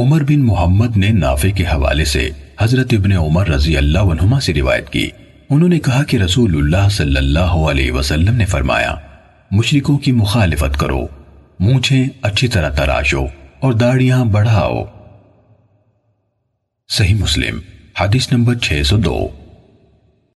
عمر بن محمد نے نافع کے حوالے سے حضرت ابن عمر رضی اللہ عنہما سے روایت کی۔ انہوں نے کہا کہ رسول اللہ صلی اللہ علیہ وسلم نے فرمایا، مشرکوں کی مخالفت کرو، مونچھیں اچھی طرح تراشو اور داڑیاں بڑھاؤ۔ صحیح مسلم، حدیث نمبر 602